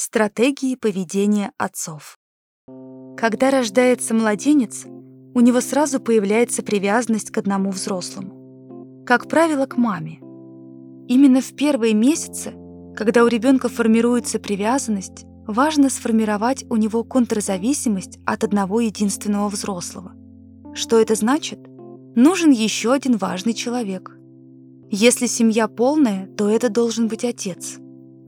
Стратегии поведения отцов. Когда рождается младенец, у него сразу появляется привязанность к одному взрослому. Как правило, к маме. Именно в первые месяцы, когда у ребенка формируется привязанность, важно сформировать у него контрзависимость от одного единственного взрослого. Что это значит? Нужен еще один важный человек. Если семья полная, то это должен быть отец,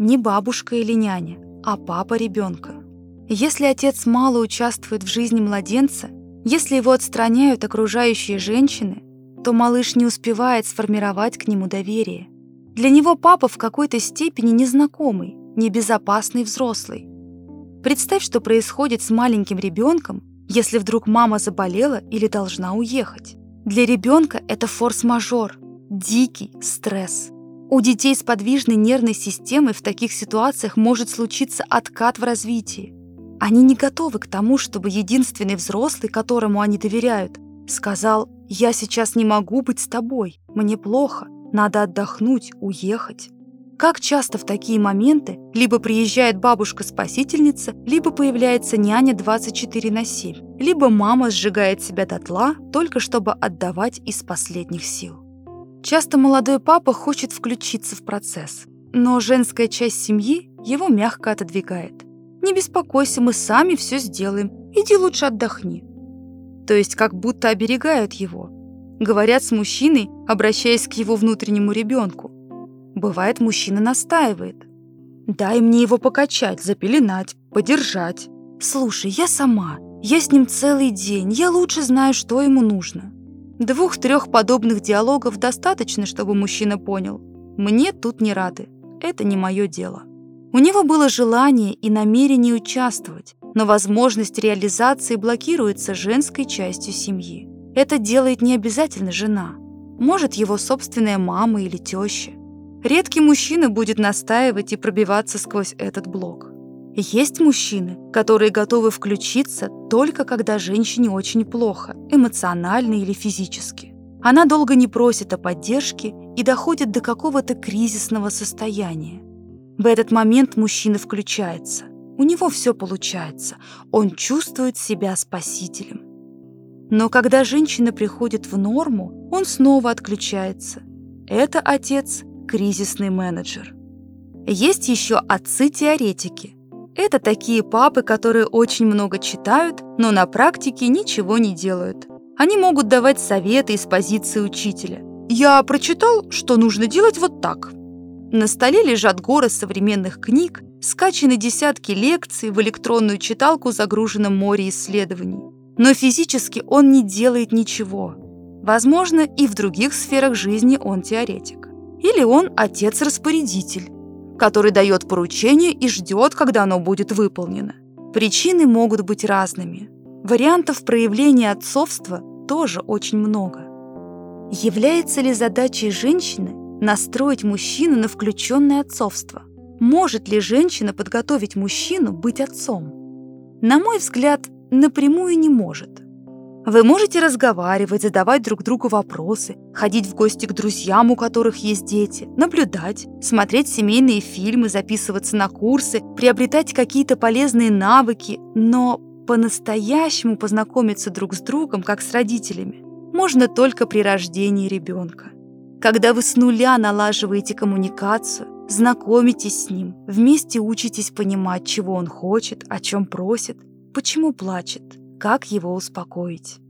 не бабушка или няня, а папа ребенка. Если отец мало участвует в жизни младенца, если его отстраняют окружающие женщины, то малыш не успевает сформировать к нему доверие. Для него папа в какой-то степени незнакомый, небезопасный взрослый. Представь, что происходит с маленьким ребенком, если вдруг мама заболела или должна уехать. Для ребенка это форс-мажор, дикий стресс. У детей с подвижной нервной системой в таких ситуациях может случиться откат в развитии. Они не готовы к тому, чтобы единственный взрослый, которому они доверяют, сказал «Я сейчас не могу быть с тобой, мне плохо, надо отдохнуть, уехать». Как часто в такие моменты либо приезжает бабушка-спасительница, либо появляется няня 24 на 7, либо мама сжигает себя дотла, только чтобы отдавать из последних сил. Часто молодой папа хочет включиться в процесс, но женская часть семьи его мягко отодвигает. «Не беспокойся, мы сами все сделаем, иди лучше отдохни». То есть как будто оберегают его. Говорят с мужчиной, обращаясь к его внутреннему ребенку. Бывает, мужчина настаивает. «Дай мне его покачать, запеленать, подержать. Слушай, я сама, я с ним целый день, я лучше знаю, что ему нужно». Двух-трех подобных диалогов достаточно, чтобы мужчина понял. Мне тут не рады. Это не мое дело. У него было желание и намерение участвовать, но возможность реализации блокируется женской частью семьи. Это делает не обязательно жена. Может, его собственная мама или теща. Редкий мужчина будет настаивать и пробиваться сквозь этот блок. Есть мужчины, которые готовы включиться только когда женщине очень плохо, эмоционально или физически. Она долго не просит о поддержке и доходит до какого-то кризисного состояния. В этот момент мужчина включается. У него все получается. Он чувствует себя спасителем. Но когда женщина приходит в норму, он снова отключается. Это отец – кризисный менеджер. Есть еще отцы-теоретики – это такие папы, которые очень много читают, но на практике ничего не делают. Они могут давать советы из позиции учителя. Я прочитал, что нужно делать вот так. На столе лежат горы современных книг, скачаны десятки лекций, в электронную читалку загружено море исследований. Но физически он не делает ничего. Возможно, и в других сферах жизни он теоретик. Или он отец-распорядитель который дает поручение и ждет, когда оно будет выполнено. Причины могут быть разными. Вариантов проявления отцовства тоже очень много. Является ли задачей женщины настроить мужчину на включенное отцовство? Может ли женщина подготовить мужчину быть отцом? На мой взгляд, напрямую не может – вы можете разговаривать, задавать друг другу вопросы, ходить в гости к друзьям, у которых есть дети, наблюдать, смотреть семейные фильмы, записываться на курсы, приобретать какие-то полезные навыки, но по-настоящему познакомиться друг с другом, как с родителями, можно только при рождении ребенка. Когда вы с нуля налаживаете коммуникацию, знакомитесь с ним, вместе учитесь понимать, чего он хочет, о чем просит, почему плачет, как его успокоить?